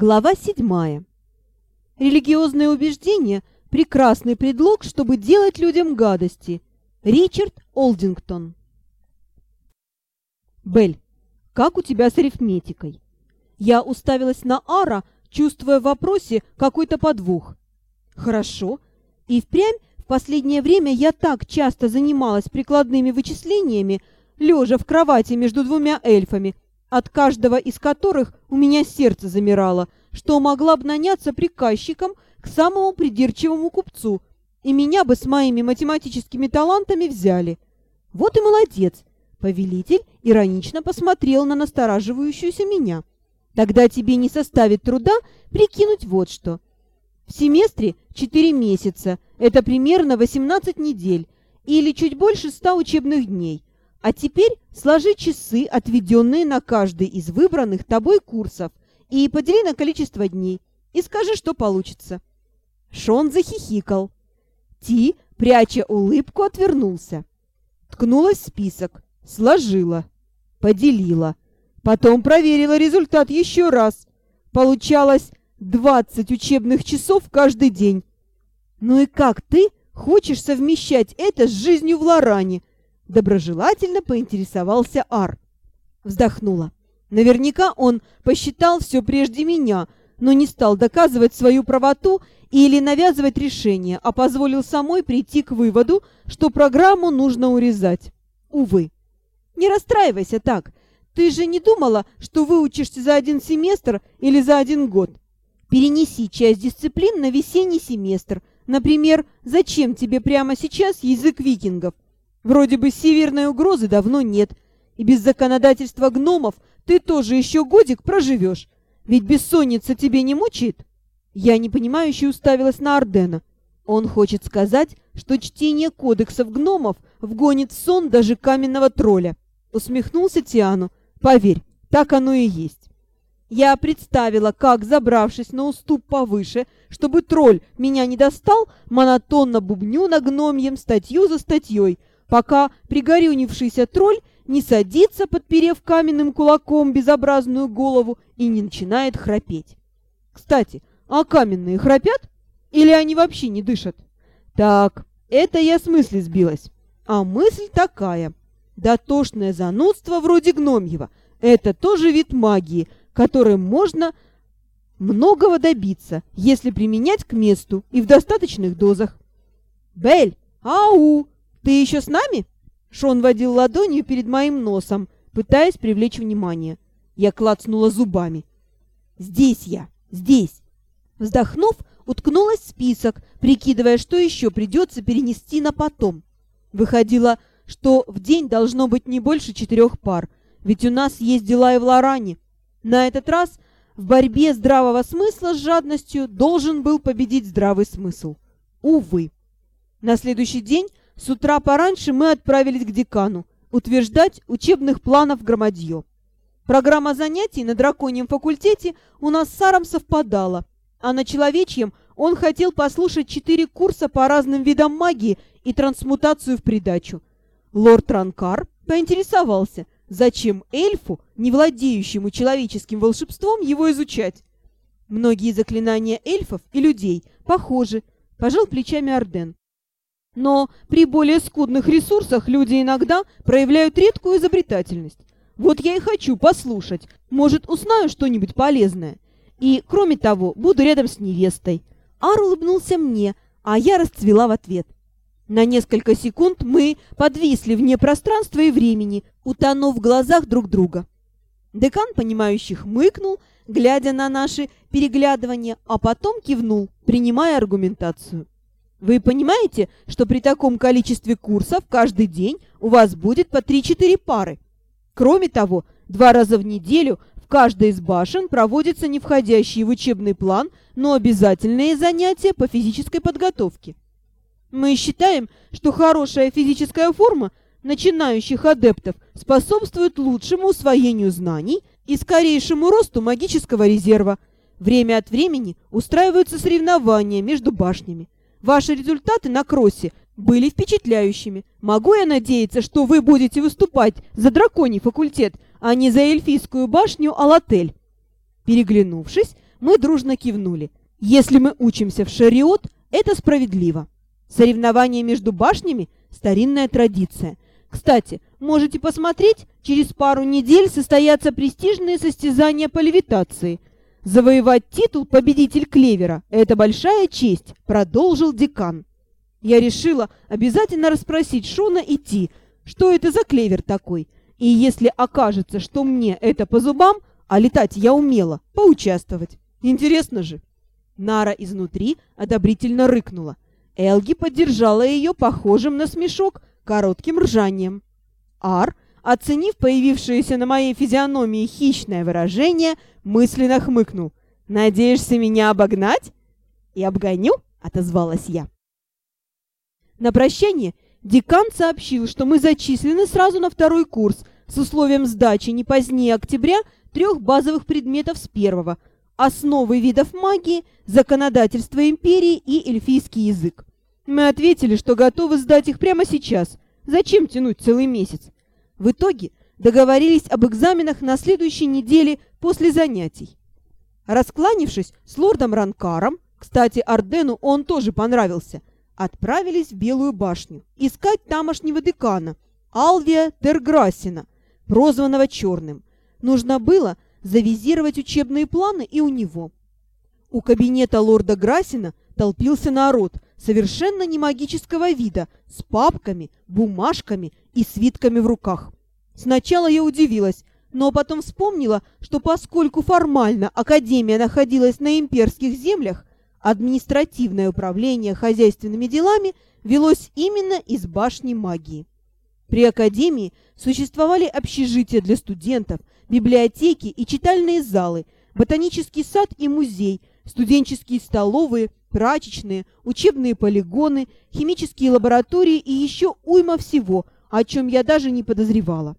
Глава 7. Религиозные убеждения – прекрасный предлог, чтобы делать людям гадости. Ричард Олдингтон. Бель, как у тебя с арифметикой? Я уставилась на Ара, чувствуя в вопросе какой-то подвох. Хорошо. И впрямь в последнее время я так часто занималась прикладными вычислениями, лежа в кровати между двумя эльфами – от каждого из которых у меня сердце замирало, что могла бы наняться приказчиком к самому придирчивому купцу, и меня бы с моими математическими талантами взяли. Вот и молодец. Повелитель иронично посмотрел на настораживающуюся меня. Тогда тебе не составит труда прикинуть вот что. В семестре 4 месяца, это примерно 18 недель, или чуть больше 100 учебных дней. А теперь сложи часы, отведенные на каждый из выбранных тобой курсов, и подели на количество дней, и скажи, что получится». Шон захихикал. Ти, пряча улыбку, отвернулся. Ткнулась в список, сложила, поделила. Потом проверила результат еще раз. Получалось 20 учебных часов каждый день. «Ну и как ты хочешь совмещать это с жизнью в Лоране?» Доброжелательно поинтересовался Ар. Вздохнула. Наверняка он посчитал все прежде меня, но не стал доказывать свою правоту или навязывать решение, а позволил самой прийти к выводу, что программу нужно урезать. Увы. Не расстраивайся так. Ты же не думала, что выучишься за один семестр или за один год. Перенеси часть дисциплин на весенний семестр. Например, зачем тебе прямо сейчас язык викингов? Вроде бы северной угрозы давно нет, и без законодательства гномов ты тоже еще годик проживешь. Ведь бессонница тебе не мучает? Я непонимающе уставилась на Ардена. Он хочет сказать, что чтение кодексов гномов вгонит в сон даже каменного тролля. Усмехнулся Тиану. Поверь, так оно и есть. Я представила, как, забравшись на уступ повыше, чтобы тролль меня не достал, монотонно бубню на гномьем статью за статьей, пока пригорюнившийся тролль не садится, подперев каменным кулаком безобразную голову и не начинает храпеть. Кстати, а каменные храпят? Или они вообще не дышат? Так, это я с мысли сбилась. А мысль такая. Дотошное занудство вроде гномьего – это тоже вид магии, которым можно многого добиться, если применять к месту и в достаточных дозах. «Бель! Ау!» «Ты еще с нами?» Шон водил ладонью перед моим носом, пытаясь привлечь внимание. Я клацнула зубами. «Здесь я! Здесь!» Вздохнув, уткнулась в список, прикидывая, что еще придется перенести на потом. Выходило, что в день должно быть не больше четырех пар, ведь у нас есть дела и в Лоране. На этот раз в борьбе здравого смысла с жадностью должен был победить здравый смысл. Увы. На следующий день с утра пораньше мы отправились к декану утверждать учебных планов громадье. Программа занятий на драконьем факультете у нас с Саром совпадала, а на человечьем он хотел послушать четыре курса по разным видам магии и трансмутацию в придачу. Лорд Ранкар поинтересовался, зачем эльфу, не владеющему человеческим волшебством, его изучать. Многие заклинания эльфов и людей похожи, пожал плечами Орден. Но при более скудных ресурсах люди иногда проявляют редкую изобретательность. Вот я и хочу послушать. Может, узнаю что-нибудь полезное. И, кроме того, буду рядом с невестой. Ар улыбнулся мне, а я расцвела в ответ. На несколько секунд мы подвисли вне пространства и времени, утонув в глазах друг друга. Декан, понимающий, хмыкнул, глядя на наши переглядывания, а потом кивнул, принимая аргументацию. Вы понимаете, что при таком количестве курсов каждый день у вас будет по 3-4 пары? Кроме того, два раза в неделю в каждой из башен проводятся не входящие в учебный план, но обязательные занятия по физической подготовке. Мы считаем, что хорошая физическая форма начинающих адептов способствует лучшему усвоению знаний и скорейшему росту магического резерва. Время от времени устраиваются соревнования между башнями. Ваши результаты на кроссе были впечатляющими. Могу я надеяться, что вы будете выступать за драконий факультет, а не за эльфийскую башню Алатель?» Переглянувшись, Мы дружно кивнули. Если мы учимся в шариот, это справедливо. Соревнования между башнями – старинная традиция. Кстати, можете посмотреть, через пару недель состоятся престижные состязания по левитации. Завоевать титул «Победитель Клевера» – это большая честь, продолжил декан. Я решила обязательно расспросить Шона и Ти, что это за клевер такой, и если окажется, что мне это по зубам, а летать я умела, поучаствовать. Интересно же. Нара изнутри одобрительно рыкнула. Элги поддержала ее похожим на смешок коротким ржанием. Ар, оценив появившееся на моей физиономии хищное выражение, мысленно хмыкнул. «Надеешься меня обогнать?» «И обгоню», — отозвалась я. На прощание декан сообщил, что мы зачислены сразу на второй курс с условием сдачи не позднее октября трех базовых предметов с первого – основы видов магии, законодательство империи и эльфийский язык. Мы ответили, что готовы сдать их прямо сейчас. Зачем тянуть целый месяц? В итоге договорились об экзаменах на следующей неделе после занятий. Раскланившись с лордом Ранкаром, кстати, Ардену он тоже понравился, отправились в Белую башню искать тамошнего декана, Алвия Терграсина, прозванного Черным. Нужно было завизировать учебные планы и у него. У кабинета лорда Грасина толпился народ совершенно не магического вида, с папками, бумажками и свитками в руках. Сначала я удивилась, но потом вспомнила, что поскольку формально Академия находилась на имперских землях, административное управление хозяйственными делами велось именно из башни магии. При Академии существовали общежития для студентов, библиотеки и читальные залы, ботанический сад и музей, студенческие столовые, прачечные, учебные полигоны, химические лаборатории и еще уйма всего, о чем я даже не подозревала.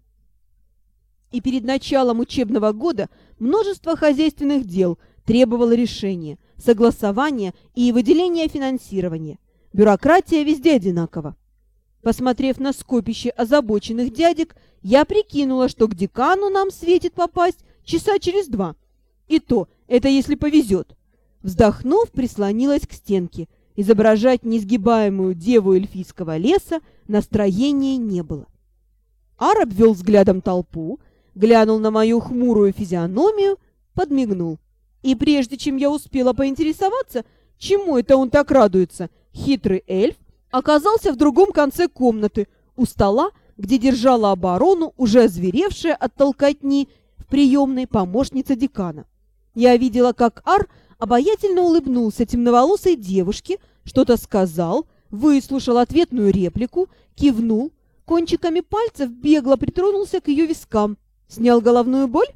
И перед началом учебного года множество хозяйственных дел требовало решения – согласования и выделения финансирования. Бюрократия везде одинакова. Посмотрев на скопище озабоченных дядек, я прикинула, что к декану нам светит попасть часа через два. И то, это если повезет. Вздохнув, прислонилась к стенке. Изображать несгибаемую деву эльфийского леса настроения не было. Ар обвел взглядом толпу, глянул на мою хмурую физиономию, подмигнул. И прежде чем я успела поинтересоваться, чему это он так радуется, хитрый эльф оказался в другом конце комнаты, у стола, где держала оборону уже озверевшая от толкотни в приемной помощница декана. Я видела, как Ар обаятельно улыбнулся темноволосой девушке, что-то сказал, выслушал ответную реплику, кивнул, кончиками пальцев бегло притронулся к ее вискам, снял головную боль.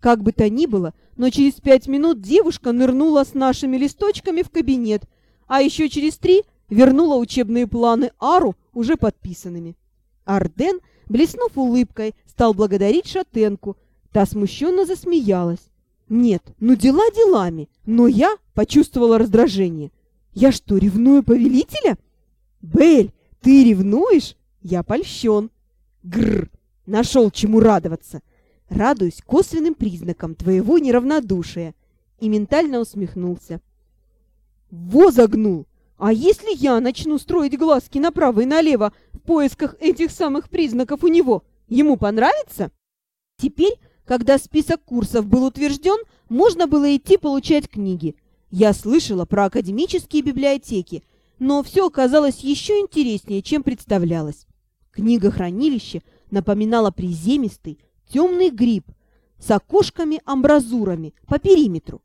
Как бы то ни было, но через пять минут девушка нырнула с нашими листочками в кабинет, а еще через три вернула учебные планы Ару уже подписанными. Арден, блеснув улыбкой, стал благодарить шатенку. Та смущенно засмеялась. Нет, ну дела делами, но я почувствовала раздражение. Я что, ревную повелителя? Бель, ты ревнуешь? Я польщен. Грр, нашел чему радоваться радуюсь косвенным признакам твоего неравнодушия, и ментально усмехнулся. Во загнул! А если я начну строить глазки направо и налево в поисках этих самых признаков у него, ему понравится? Теперь, когда список курсов был утвержден, можно было идти получать книги. Я слышала про академические библиотеки, но все оказалось еще интереснее, чем представлялось. Книгохранилище напоминало приземистый, темный гриб с окошками-амбразурами по периметру.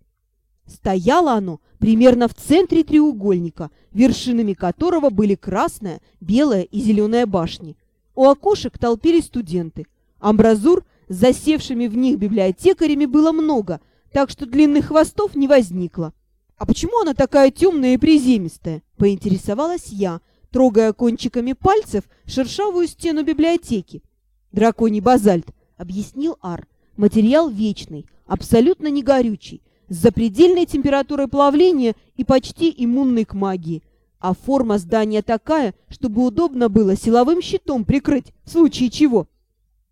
Стояло оно примерно в центре треугольника, вершинами которого были красная, белая и зеленая башни. У окошек толпились студенты. Амбразур засевшими в них библиотекарями было много, так что длинных хвостов не возникло. «А почему она такая темная и приземистая?» – поинтересовалась я, трогая кончиками пальцев шершавую стену библиотеки. Драконий базальт – объяснил Ар. Материал вечный, абсолютно не горючий, с запредельной температурой плавления и почти иммунный к магии. А форма здания такая, чтобы удобно было силовым щитом прикрыть, в случае чего.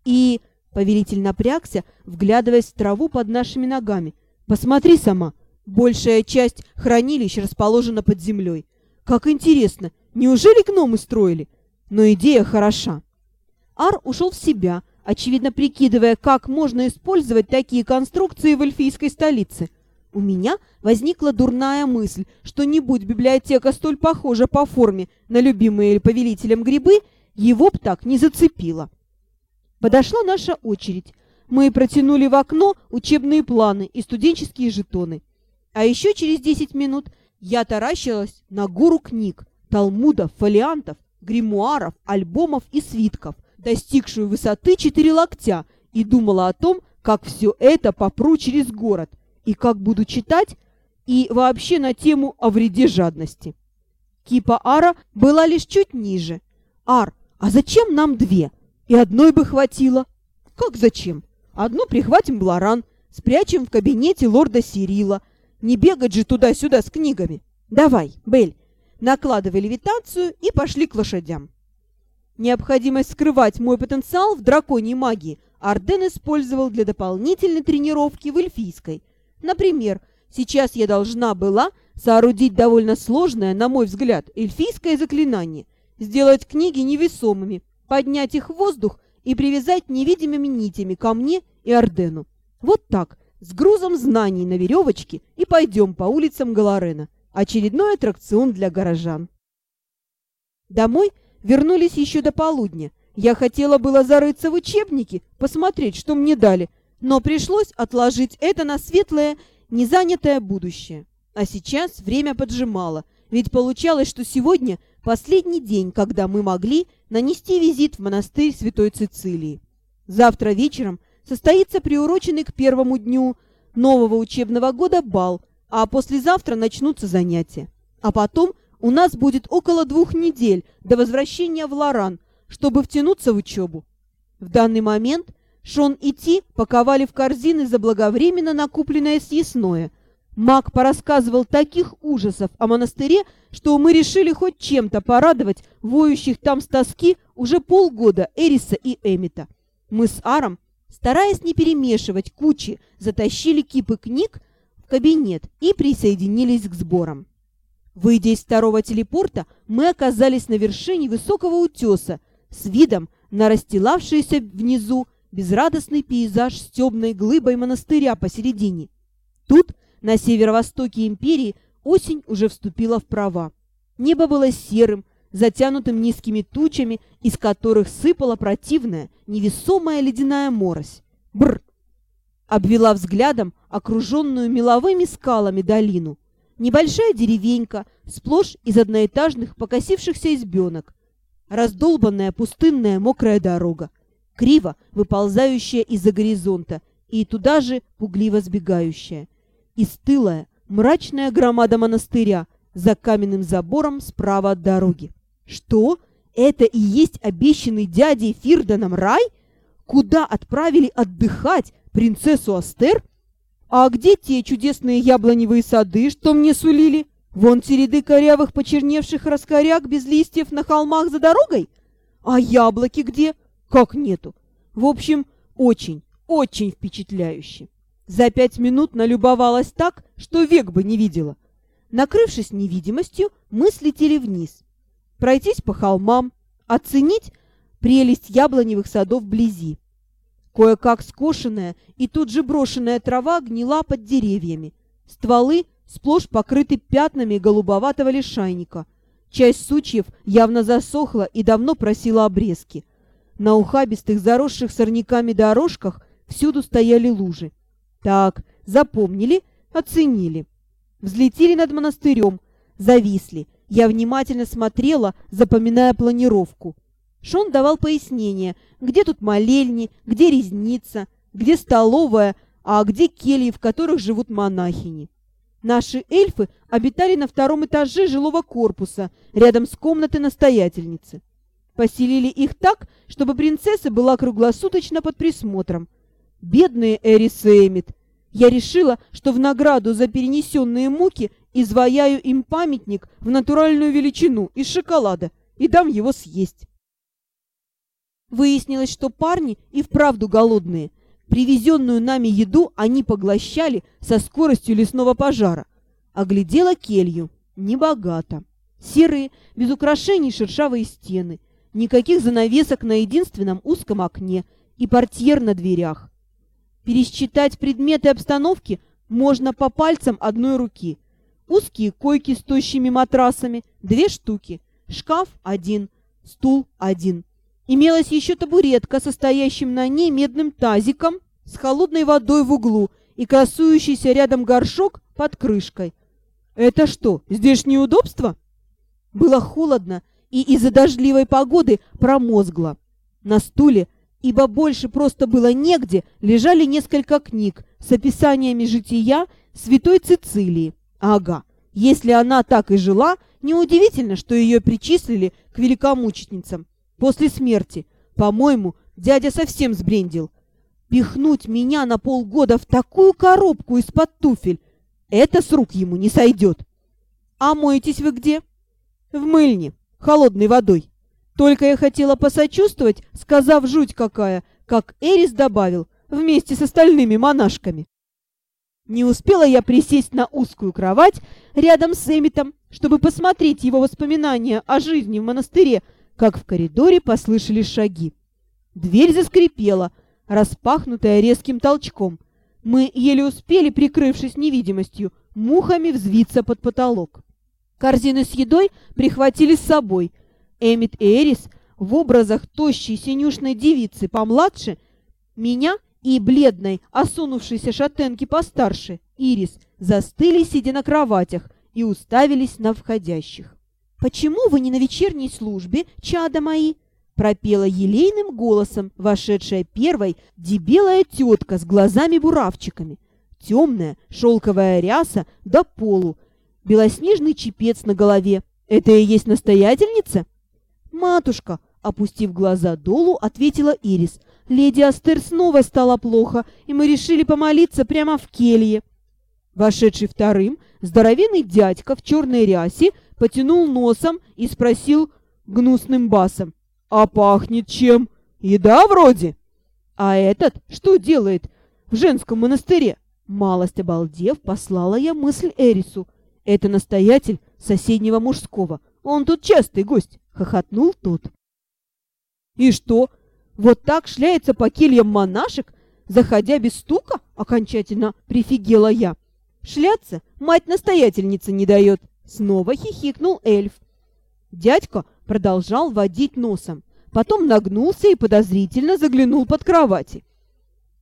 И повелитель напрягся, вглядываясь в траву под нашими ногами. Посмотри сама. Большая часть хранилищ расположена под землей. Как интересно, неужели гномы строили? Но идея хороша. Ар ушел в себя, очевидно прикидывая, как можно использовать такие конструкции в эльфийской столице. У меня возникла дурная мысль, что не будь библиотека столь похожа по форме на любимые повелителем грибы, его б так не зацепило. Подошла наша очередь. Мы протянули в окно учебные планы и студенческие жетоны. А еще через 10 минут я таращилась на гору книг, талмудов, фолиантов, гримуаров, альбомов и свитков, достигшую высоты 4 локтя, и думала о том, как все это попру через город, и как буду читать, и вообще на тему о вреде жадности. Кипа Ара была лишь чуть ниже. «Ар, а зачем нам две? И одной бы хватило». «Как зачем? Одну прихватим в Лоран, спрячем в кабинете лорда Сирила, не бегать же туда-сюда с книгами. Давай, Бель, накладывай левитацию и пошли к лошадям. Необходимость скрывать мой потенциал в драконьей магии Арден использовал для дополнительной тренировки в эльфийской. Например, сейчас я должна была соорудить довольно сложное, на мой взгляд, эльфийское заклинание, сделать книги невесомыми, поднять их в воздух и привязать невидимыми нитями ко мне и Ардену. Вот так, с грузом знаний на веревочке и пойдем по улицам Галарена. Очередной аттракцион для горожан. Домой вернулись еще до полудня. Я хотела было зарыться в учебники, посмотреть, что мне дали, но пришлось отложить это на светлое, незанятое будущее. А сейчас время поджимало, ведь получалось, что сегодня последний день, когда мы могли нанести визит в монастырь Святой Цицилии. Завтра вечером – состоится приуроченный к первому дню нового учебного года бал, а послезавтра начнутся занятия. А потом у нас будет около двух недель до возвращения в Лоран, чтобы втянуться в учебу. В данный момент Шон и Ти паковали в корзины заблаговременно накупленное съестное. Маг порассказывал таких ужасов о монастыре, что мы решили хоть чем-то порадовать воющих там с тоски уже полгода Эриса и Эмита. Мы с Аром стараясь не перемешивать кучи, затащили кипы книг в кабинет и присоединились к сборам. Выйдя из второго телепорта, мы оказались на вершине высокого утеса с видом на расстилавшийся внизу безрадостный пейзаж с темной глыбой монастыря посередине. Тут, на северо-востоке империи, осень уже вступила в права. Небо было серым, затянутым низкими тучами, из которых сыпала противная, невесомая ледяная морось. Бр! Обвела взглядом окруженную меловыми скалами долину. Небольшая деревенька, сплошь из одноэтажных покосившихся избенок. Раздолбанная пустынная мокрая дорога, криво выползающая из-за горизонта и туда же пугливо сбегающая. И стылая, мрачная громада монастыря за каменным забором справа от дороги. Что? Это и есть обещанный дядей Фирданом рай? Куда отправили отдыхать принцессу Астер? А где те чудесные яблоневые сады, что мне сулили? Вон те ряды корявых почерневших раскоряк без листьев на холмах за дорогой? А яблоки где? Как нету? В общем, очень, очень впечатляюще. За пять минут налюбовалась так, что век бы не видела. Накрывшись невидимостью, мы слетели вниз пройтись по холмам, оценить прелесть яблоневых садов вблизи. Кое-как скошенная и тут же брошенная трава гнила под деревьями. Стволы сплошь покрыты пятнами голубоватого лишайника. Часть сучьев явно засохла и давно просила обрезки. На ухабистых, заросших сорняками дорожках всюду стояли лужи. Так, запомнили, оценили. Взлетели над монастырем, зависли, я внимательно смотрела, запоминая планировку. Шон давал пояснения, где тут молельни, где резница, где столовая, а где кельи, в которых живут монахини. Наши эльфы обитали на втором этаже жилого корпуса, рядом с комнатой настоятельницы. Поселили их так, чтобы принцесса была круглосуточно под присмотром. Бедные Эрис Эмит. Я решила, что в награду за перенесенные муки изваяю им памятник в натуральную величину из шоколада и дам его съесть. Выяснилось, что парни и вправду голодные. Привезенную нами еду они поглощали со скоростью лесного пожара. Оглядела келью. Небогато. Серые, без украшений шершавые стены. Никаких занавесок на единственном узком окне и портьер на дверях. Пересчитать предметы обстановки можно по пальцам одной руки. Узкие койки с тощими матрасами – две штуки. Шкаф – один. Стул – один. Имелась еще табуретка, состоящим на ней медным тазиком с холодной водой в углу и красующийся рядом горшок под крышкой. Это что, здешнее удобство? Было холодно и из-за дождливой погоды промозгло. На стуле, ибо больше просто было негде, лежали несколько книг с описаниями жития святой Цицилии. Ага, если она так и жила, неудивительно, что ее причислили к великомученицам. После смерти, по-моему, дядя совсем сбрендил. Пихнуть меня на полгода в такую коробку из-под туфель — это с рук ему не сойдет. А моетесь вы где? В мыльне, холодной водой. Только я хотела посочувствовать, сказав жуть какая, как Эрис добавил, вместе с остальными монашками. Не успела я присесть на узкую кровать рядом с Эмитом, чтобы посмотреть его воспоминания о жизни в монастыре, как в коридоре послышались шаги. Дверь заскрипела, распахнутая резким толчком. Мы еле успели, прикрывшись невидимостью, мухами взвиться под потолок. Корзины с едой прихватили с собой. Эмит Эрис в образах тощей синюшной девицы помладше, меня и бледной, осунувшейся шатенки постарше, Ирис, застыли, сидя на кроватях, и уставились на входящих. «Почему вы не на вечерней службе, чада мои?» пропела елейным голосом вошедшая первой дебелая тетка с глазами-буравчиками. Темная шелковая ряса до полу, белоснежный чепец на голове. Это и есть настоятельница? «Матушка!» — опустив глаза долу, ответила Ирис. «Леди Астер снова стало плохо, и мы решили помолиться прямо в келье». Вошедший вторым, здоровенный дядька в черной рясе потянул носом и спросил гнусным басом. «А пахнет чем? Еда вроде?» «А этот что делает в женском монастыре?» Малость обалдев, послала я мысль Эрису. «Это настоятель соседнего мужского. Он тут частый гость», — хохотнул тот. «И что, вот так шляется по кельям монашек, заходя без стука?» — окончательно прифигела я. «Шляться мать-настоятельница не дает». Снова хихикнул эльф. Дядька продолжал водить носом, потом нагнулся и подозрительно заглянул под кровати.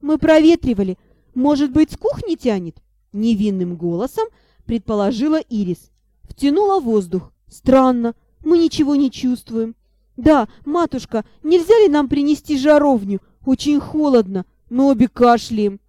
«Мы проветривали. Может быть, с кухни тянет?» Невинным голосом предположила Ирис. Втянула воздух. «Странно, мы ничего не чувствуем. Да, матушка, нельзя ли нам принести жаровню? Очень холодно, мы обе кашляем».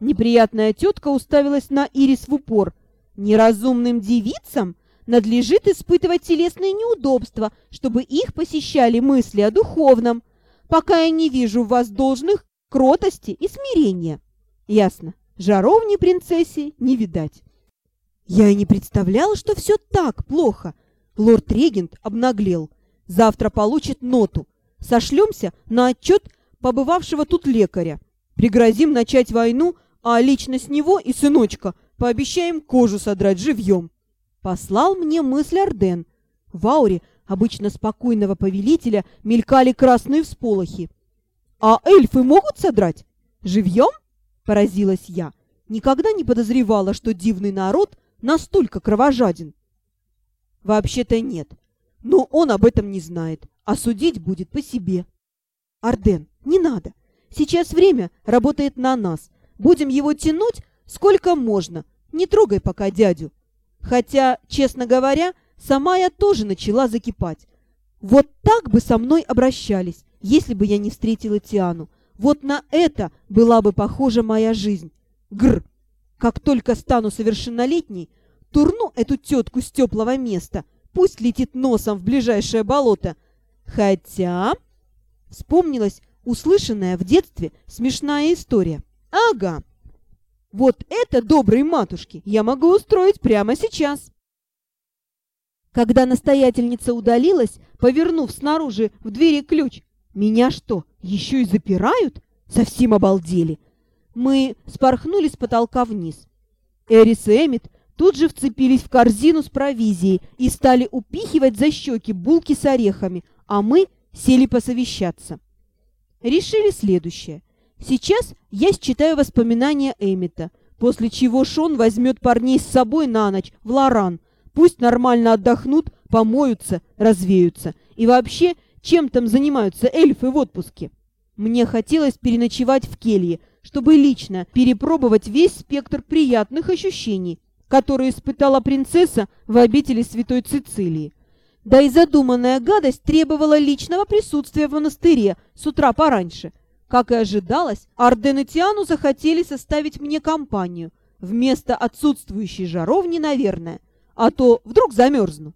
Неприятная тетка уставилась на Ирис в упор. «Неразумным девицам?» надлежит испытывать телесные неудобства, чтобы их посещали мысли о духовном, пока я не вижу в вас должных кротости и смирения. Ясно, жаровни принцессе не видать. Я и не представляла, что все так плохо. Лорд-регент обнаглел. Завтра получит ноту. Сошлемся на отчет побывавшего тут лекаря. Пригрозим начать войну, а лично с него и сыночка пообещаем кожу содрать живьем. Послал мне мысль Орден. В ауре обычно спокойного повелителя мелькали красные всполохи. «А эльфы могут содрать? Живьем?» — поразилась я. Никогда не подозревала, что дивный народ настолько кровожаден. Вообще-то нет. Но он об этом не знает, а судить будет по себе. Арден, не надо. Сейчас время работает на нас. Будем его тянуть сколько можно. Не трогай пока дядю. Хотя, честно говоря, сама я тоже начала закипать. Вот так бы со мной обращались, если бы я не встретила Тиану. Вот на это была бы похожа моя жизнь. Гр! Как только стану совершеннолетней, турну эту тетку с теплого места, пусть летит носом в ближайшее болото. Хотя... Вспомнилась услышанная в детстве смешная история. Ага, вот это, добрые матушки, я могу устроить прямо сейчас. Когда настоятельница удалилась, повернув снаружи в двери ключ, меня что, еще и запирают? Совсем обалдели. Мы спорхнули с потолка вниз. Эрис и Эммит тут же вцепились в корзину с провизией и стали упихивать за щеки булки с орехами, а мы сели посовещаться. Решили следующее. Сейчас я считаю воспоминания Эмита, после чего Шон возьмет парней с собой на ночь в Лоран. Пусть нормально отдохнут, помоются, развеются. И вообще, чем там занимаются эльфы в отпуске? Мне хотелось переночевать в келье, чтобы лично перепробовать весь спектр приятных ощущений, которые испытала принцесса в обители Святой Цицилии. Да и задуманная гадость требовала личного присутствия в монастыре с утра пораньше. Как и ожидалось, Арден и Тиану захотели составить мне компанию, вместо отсутствующей жаровни, наверное, а то вдруг замерзну.